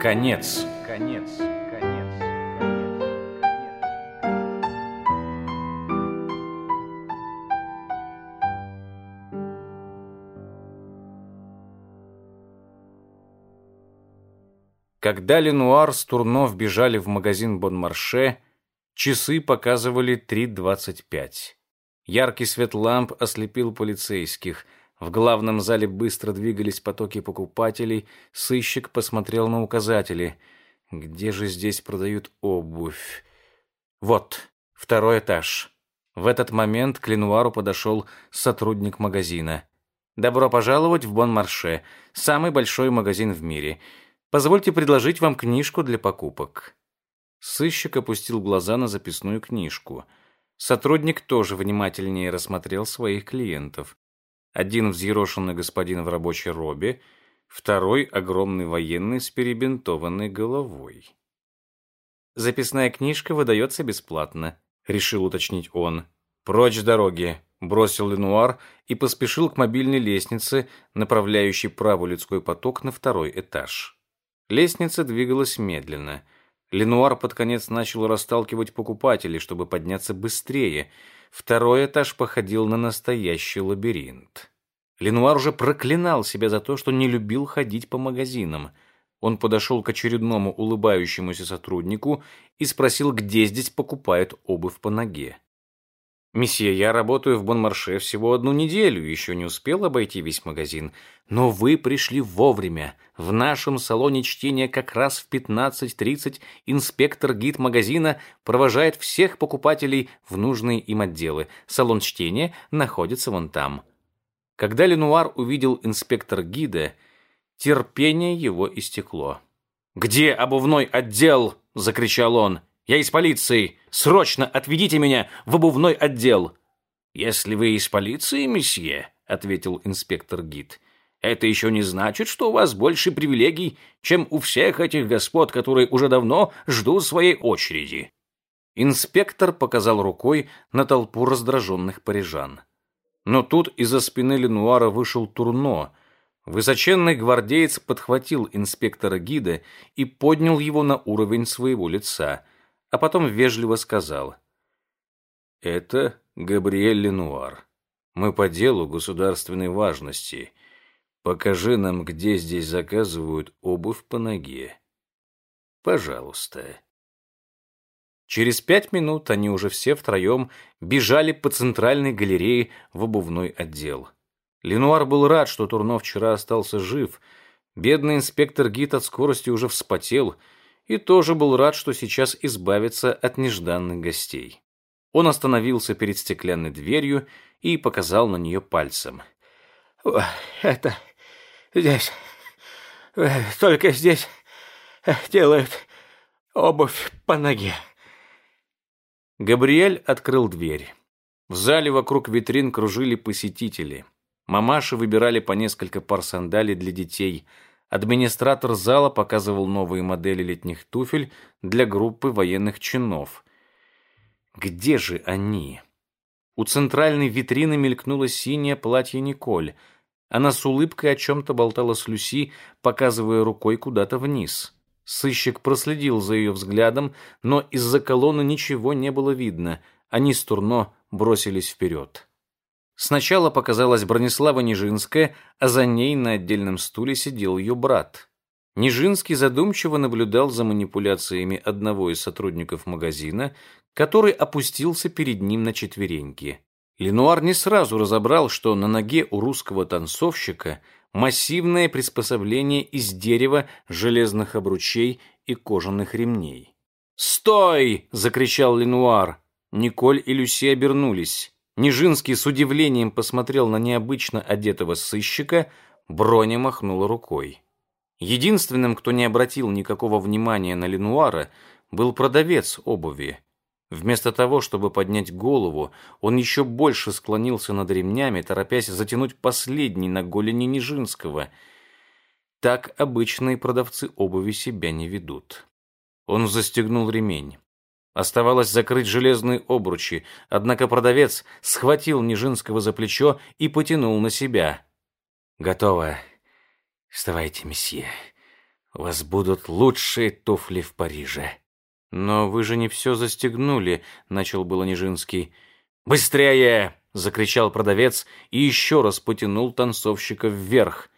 Конец. Конец. Конец. Когда Ленуар с Турно вбежали в магазин Бонмарше, часы показывали 3.25. Яркий свет ламп ослепил полицейских. В главном зале быстро двигались потоки покупателей. Сыщик посмотрел на указатели. Где же здесь продают обувь? Вот, второй этаж. В этот момент к Ленуару подошел сотрудник магазина. «Добро пожаловать в Бон-Марше, самый большой магазин в мире. Позвольте предложить вам книжку для покупок». Сыщик опустил глаза на записную книжку. Сотрудник тоже внимательнее рассмотрел своих клиентов. Один взъерошенный господин в рабочей робе, второй — огромный военный с перебинтованной головой. «Записная книжка выдается бесплатно», — решил уточнить он. «Прочь дороги», — бросил Ленуар и поспешил к мобильной лестнице, направляющей правый людской поток на второй этаж. Лестница двигалась медленно. Ленуар под конец начал расталкивать покупателей, чтобы подняться быстрее. Второй этаж походил на настоящий лабиринт. Ленуар уже проклинал себя за то, что не любил ходить по магазинам. Он подошел к очередному улыбающемуся сотруднику и спросил, где здесь покупают обувь по ноге. «Месье, я работаю в Бонмарше всего одну неделю, еще не успел обойти весь магазин. Но вы пришли вовремя. В нашем салоне чтения как раз в 15.30 инспектор-гид магазина провожает всех покупателей в нужные им отделы. Салон чтения находится вон там». Когда Ленуар увидел инспектор-гида, терпение его истекло. «Где обувной отдел?» — закричал он. Я из полиции. Срочно отведите меня в обувной отдел. Если вы из полиции, месье, ответил инспектор Гид. Это еще не значит, что у вас больше привилегий, чем у всех этих господ, которые уже давно ждут своей очереди. Инспектор показал рукой на толпу раздраженных парижан. Но тут из-за спины Ленуара вышел Турно. Высоченный гвардеец подхватил инспектора гида и поднял его на уровень своего лица – а потом вежливо сказал. «Это Габриэль Ленуар. Мы по делу государственной важности. Покажи нам, где здесь заказывают обувь по ноге. Пожалуйста». Через пять минут они уже все втроем бежали по центральной галерее в обувной отдел. Ленуар был рад, что Турно вчера остался жив. Бедный инспектор Гит от скорости уже вспотел — и тоже был рад, что сейчас избавится от нежданных гостей. Он остановился перед стеклянной дверью и показал на нее пальцем. «Это здесь, только здесь делают обувь по ноге». Габриэль открыл дверь. В зале вокруг витрин кружили посетители. Мамаши выбирали по несколько пар сандалий для детей – Администратор зала показывал новые модели летних туфель для группы военных чинов. Где же они? У центральной витрины мелькнуло синее платье Николь. Она с улыбкой о чем-то болтала с Люси, показывая рукой куда-то вниз. Сыщик проследил за ее взглядом, но из-за колонны ничего не было видно. Они с Турно бросились вперед. Сначала показалась Бронислава Нижинская, а за ней на отдельном стуле сидел ее брат. Нижинский задумчиво наблюдал за манипуляциями одного из сотрудников магазина, который опустился перед ним на четвереньки. Ленуар не сразу разобрал, что на ноге у русского танцовщика массивное приспособление из дерева, железных обручей и кожаных ремней. «Стой!» — закричал Ленуар. Николь и Люси обернулись. Нижинский с удивлением посмотрел на необычно одетого сыщика, Броня махнула рукой. Единственным, кто не обратил никакого внимания на Ленуара, был продавец обуви. Вместо того, чтобы поднять голову, он еще больше склонился над ремнями, торопясь затянуть последний на голени Нижинского. Так обычные продавцы обуви себя не ведут. Он застегнул ремень. Оставалось закрыть железные обручи, однако продавец схватил Нижинского за плечо и потянул на себя. «Готово. Вставайте, месье. У вас будут лучшие туфли в Париже. Но вы же не все застегнули, начал было Нижинский. Быстрее! закричал продавец и еще раз потянул танцовщика вверх.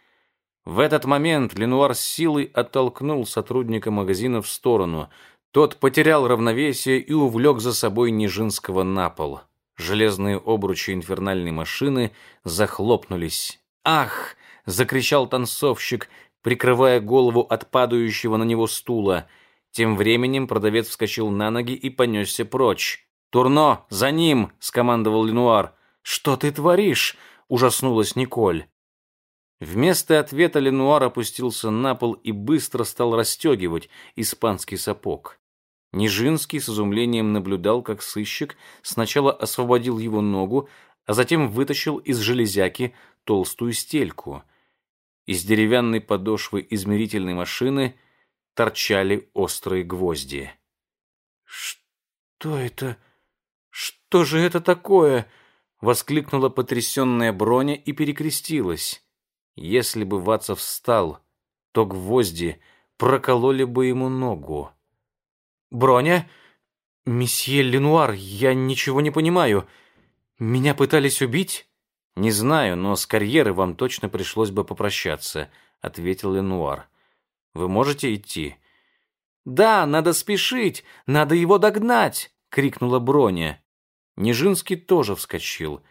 В этот момент Ленуар с силой оттолкнул сотрудника магазина в сторону. Тот потерял равновесие и увлек за собой Нижинского на пол. Железные обручи инфернальной машины захлопнулись. «Ах!» — закричал танцовщик, прикрывая голову от падающего на него стула. Тем временем продавец вскочил на ноги и понесся прочь. «Турно, за ним!» — скомандовал Ленуар. «Что ты творишь?» — ужаснулась Николь. Вместо ответа Ленуар опустился на пол и быстро стал расстегивать испанский сапог. Нижинский с изумлением наблюдал, как сыщик сначала освободил его ногу, а затем вытащил из железяки толстую стельку. Из деревянной подошвы измерительной машины торчали острые гвозди. «Что это? Что же это такое?» — воскликнула потрясенная Броня и перекрестилась. Если бы Вацов встал, то гвозди прокололи бы ему ногу. «Броня? Месье Ленуар, я ничего не понимаю. Меня пытались убить?» «Не знаю, но с карьеры вам точно пришлось бы попрощаться», — ответил Ленуар. «Вы можете идти?» «Да, надо спешить, надо его догнать!» — крикнула Броня. Нижинский тоже вскочил.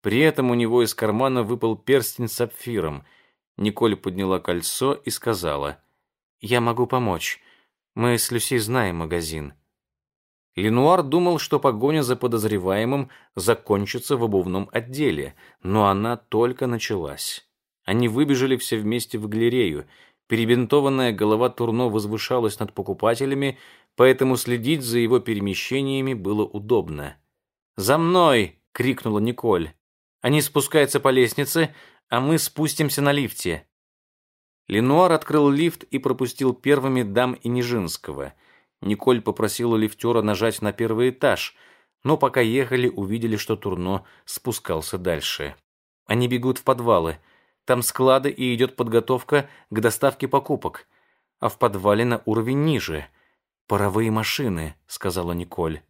При этом у него из кармана выпал перстень с сапфиром. Николь подняла кольцо и сказала, «Я могу помочь. Мы с Люси знаем магазин». Ленуар думал, что погоня за подозреваемым закончится в обувном отделе, но она только началась. Они выбежали все вместе в галерею. Перебинтованная голова Турно возвышалась над покупателями, поэтому следить за его перемещениями было удобно. «За мной!» — крикнула Николь. Они спускаются по лестнице, а мы спустимся на лифте. Ленуар открыл лифт и пропустил первыми дам и Нижинского. Николь попросила лифтера нажать на первый этаж, но пока ехали, увидели, что Турно спускался дальше. Они бегут в подвалы. Там склады и идет подготовка к доставке покупок. А в подвале на уровень ниже. «Паровые машины», — сказала Николь.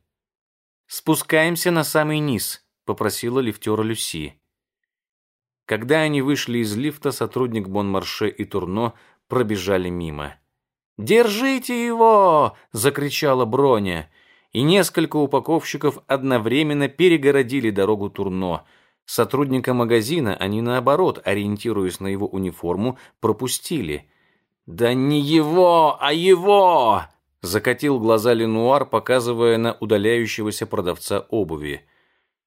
«Спускаемся на самый низ», — попросила лифтера Люси. Когда они вышли из лифта, сотрудник Бонмарше и Турно пробежали мимо. «Держите его!» — закричала Броня. И несколько упаковщиков одновременно перегородили дорогу Турно. Сотрудника магазина они, наоборот, ориентируясь на его униформу, пропустили. «Да не его, а его!» — закатил глаза Ленуар, показывая на удаляющегося продавца обуви.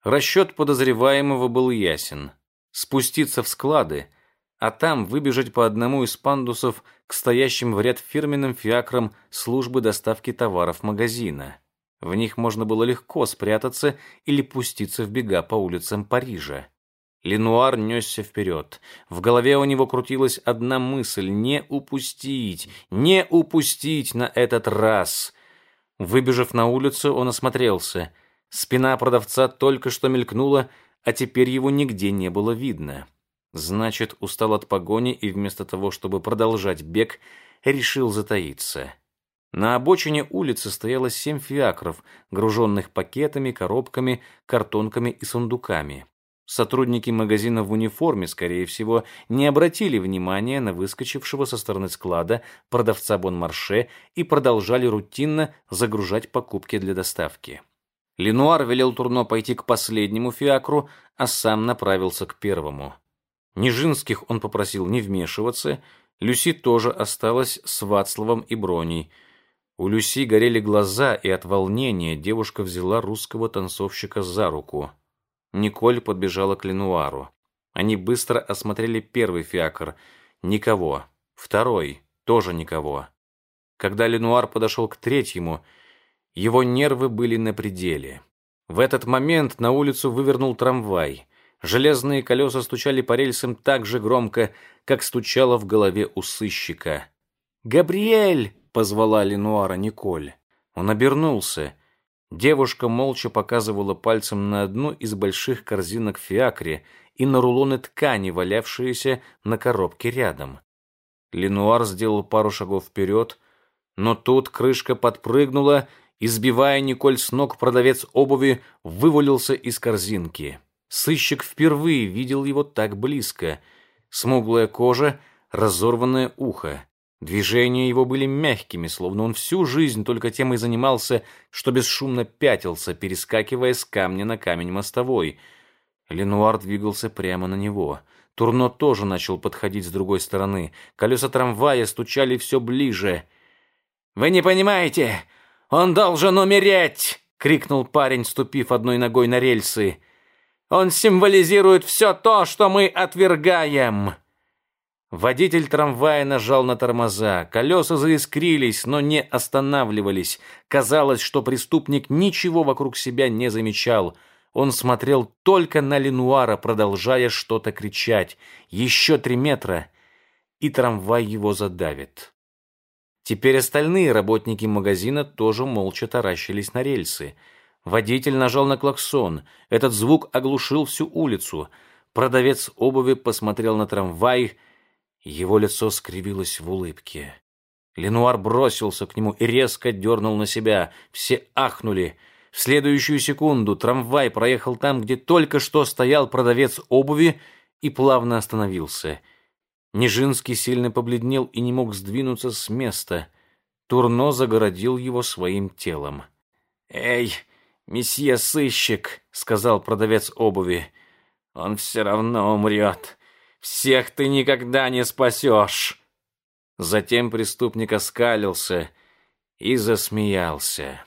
Расчет подозреваемого был ясен. Спуститься в склады, а там выбежать по одному из пандусов к стоящим в ряд фирменным фиакрам службы доставки товаров магазина. В них можно было легко спрятаться или пуститься в бега по улицам Парижа. Ленуар несся вперед. В голове у него крутилась одна мысль — не упустить, не упустить на этот раз. Выбежав на улицу, он осмотрелся — Спина продавца только что мелькнула, а теперь его нигде не было видно. Значит, устал от погони и вместо того, чтобы продолжать бег, решил затаиться. На обочине улицы стояло семь фиакров, груженных пакетами, коробками, картонками и сундуками. Сотрудники магазина в униформе, скорее всего, не обратили внимания на выскочившего со стороны склада продавца Бонмарше и продолжали рутинно загружать покупки для доставки. Ленуар велел Турно пойти к последнему фиакру, а сам направился к первому. Нижинских он попросил не вмешиваться, Люси тоже осталась с Вацлавом и Броней. У Люси горели глаза, и от волнения девушка взяла русского танцовщика за руку. Николь подбежала к Ленуару. Они быстро осмотрели первый фиакр. Никого. Второй. Тоже никого. Когда Ленуар подошел к третьему, его нервы были на пределе. В этот момент на улицу вывернул трамвай. Железные колеса стучали по рельсам так же громко, как стучало в голове у сыщика. «Габриэль!» — позвала Ленуара Николь. Он обернулся. Девушка молча показывала пальцем на одну из больших корзинок фиакре и на рулоны ткани, валявшиеся на коробке рядом. Ленуар сделал пару шагов вперед, но тут крышка подпрыгнула, и, сбивая Николь с ног, продавец обуви вывалился из корзинки. Сыщик впервые видел его так близко. Смуглая кожа, разорванное ухо. Движения его были мягкими, словно он всю жизнь только тем и занимался, что бесшумно пятился, перескакивая с камня на камень мостовой. Ленуар двигался прямо на него. Турно тоже начал подходить с другой стороны. Колеса трамвая стучали все ближе. «Вы не понимаете! Он должен умереть!» — крикнул парень, ступив одной ногой на рельсы. «Он символизирует все то, что мы отвергаем!» Водитель трамвая нажал на тормоза. Колеса заискрились, но не останавливались. Казалось, что преступник ничего вокруг себя не замечал. Он смотрел только на Ленуара, продолжая что-то кричать. Еще три метра, и трамвай его задавит. Теперь остальные работники магазина тоже молча таращились на рельсы. Водитель нажал на клаксон. Этот звук оглушил всю улицу. Продавец обуви посмотрел на трамвай, его лицо скривилось в улыбке. Ленуар бросился к нему и резко дернул на себя. Все ахнули. В следующую секунду трамвай проехал там, где только что стоял продавец обуви, и плавно остановился. Нижинский сильно побледнел и не мог сдвинуться с места. Турно загородил его своим телом. «Эй, месье сыщик», — сказал продавец обуви, — «он все равно умрет». Всех ты никогда не спасешь!» Затем преступник оскалился и засмеялся.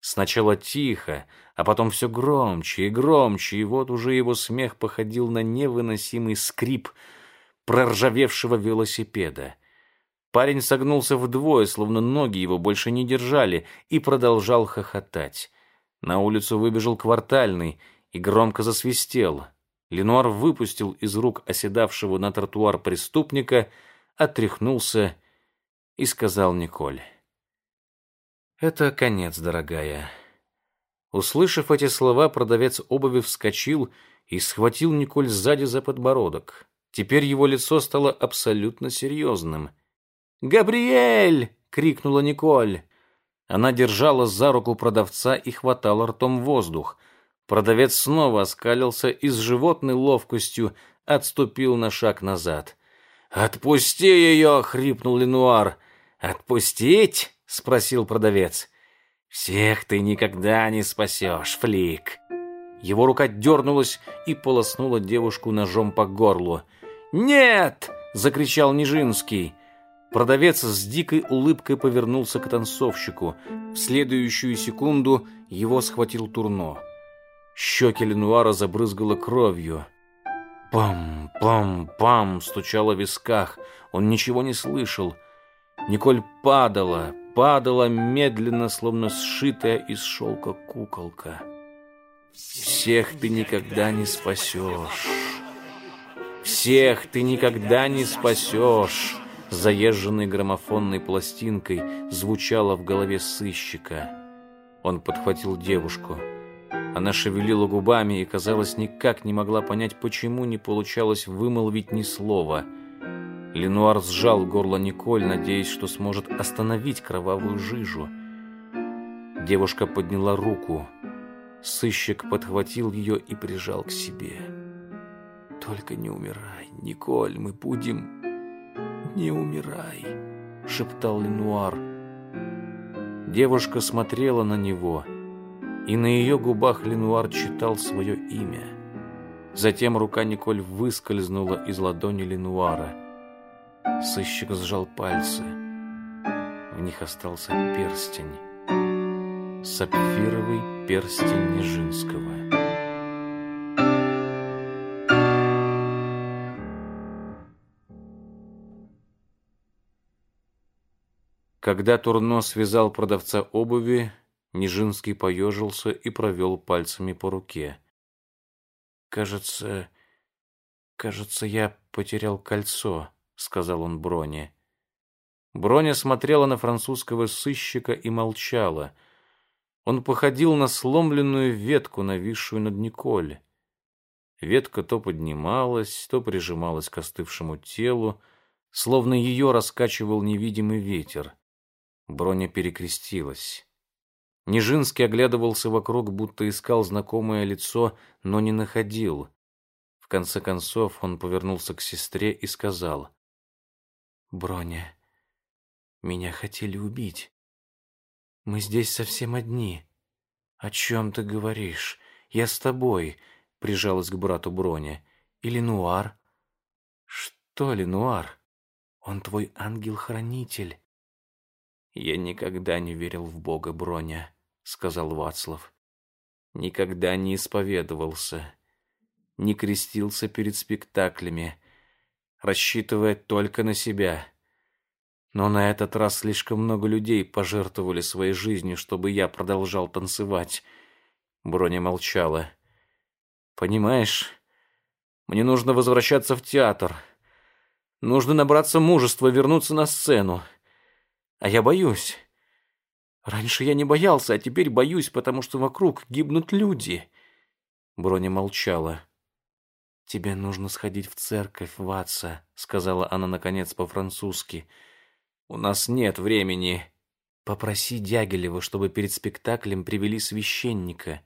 Сначала тихо, а потом все громче и громче, и вот уже его смех походил на невыносимый скрип проржавевшего велосипеда. Парень согнулся вдвое, словно ноги его больше не держали, и продолжал хохотать. На улицу выбежал квартальный и громко засвистел. Ленуар выпустил из рук оседавшего на тротуар преступника, отряхнулся и сказал Николь. «Это конец, дорогая». Услышав эти слова, продавец обуви вскочил и схватил Николь сзади за подбородок. Теперь его лицо стало абсолютно серьезным. «Габриэль!» — крикнула Николь. Она держала за руку продавца и хватала ртом воздух. Продавец снова оскалился и с животной ловкостью отступил на шаг назад. «Отпусти ее!» — хрипнул Ленуар. «Отпустить?» — спросил продавец. «Всех ты никогда не спасешь, флик!» Его рука дернулась и полоснула девушку ножом по горлу. «Нет!» — закричал Нижинский. Продавец с дикой улыбкой повернулся к танцовщику. В следующую секунду его схватил Турно. Щеки Ленуара забрызгало кровью. Пам-пам-пам стучало в висках. Он ничего не слышал. Николь падала, падала медленно, словно сшитая из шелка куколка. Всех ты никогда не спасешь. Всех ты никогда не спасешь. Заезженной граммофонной пластинкой звучало в голове сыщика. Он подхватил девушку. Она шевелила губами и, казалось, никак не могла понять, почему не получалось вымолвить ни слова. Ленуар сжал горло Николь, надеясь, что сможет остановить кровавую жижу. Девушка подняла руку. Сыщик подхватил ее и прижал к себе. «Только не умирай, Николь, мы будем...» «Не умирай», — шептал Ленуар. Девушка смотрела на него — и на ее губах Ленуар читал свое имя. Затем рука Николь выскользнула из ладони Ленуара. Сыщик сжал пальцы. В них остался перстень. Сапфировый перстень Нежинского. Когда Турно связал продавца обуви, Нижинский поежился и провел пальцами по руке. «Кажется, кажется, я потерял кольцо», — сказал он Броне. Броня смотрела на французского сыщика и молчала. Он походил на сломленную ветку, нависшую над Николь. Ветка то поднималась, то прижималась к остывшему телу, словно ее раскачивал невидимый ветер. Броня перекрестилась. Нижинский оглядывался вокруг, будто искал знакомое лицо, но не находил. В конце концов он повернулся к сестре и сказал. «Броня, меня хотели убить. Мы здесь совсем одни. О чем ты говоришь? Я с тобой», — прижалась к брату Броня. «Или Нуар?» «Что Ленуар? Он твой ангел-хранитель». «Я никогда не верил в Бога, Броня», — сказал Вацлав. «Никогда не исповедовался, не крестился перед спектаклями, рассчитывая только на себя. Но на этот раз слишком много людей пожертвовали своей жизнью, чтобы я продолжал танцевать». Броня молчала. «Понимаешь, мне нужно возвращаться в театр». Нужно набраться мужества вернуться на сцену. А я боюсь. Раньше я не боялся, а теперь боюсь, потому что вокруг гибнут люди. Броня молчала. «Тебе нужно сходить в церковь, Ватса», — сказала она, наконец, по-французски. «У нас нет времени». «Попроси Дягилева, чтобы перед спектаклем привели священника».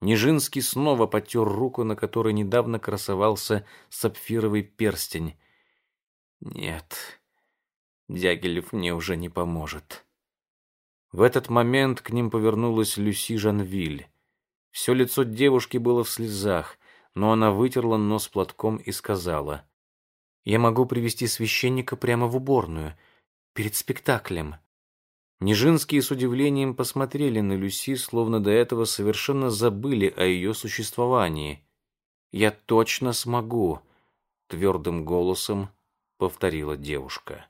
Нижинский снова потер руку, на которой недавно красовался сапфировый перстень. Нет, Дягилев мне уже не поможет. В этот момент к ним повернулась Люси Жанвиль. Все лицо девушки было в слезах, но она вытерла нос платком и сказала, «Я могу привести священника прямо в уборную, перед спектаклем». Нижинские с удивлением посмотрели на Люси, словно до этого совершенно забыли о ее существовании. «Я точно смогу», — твердым голосом повторила девушка.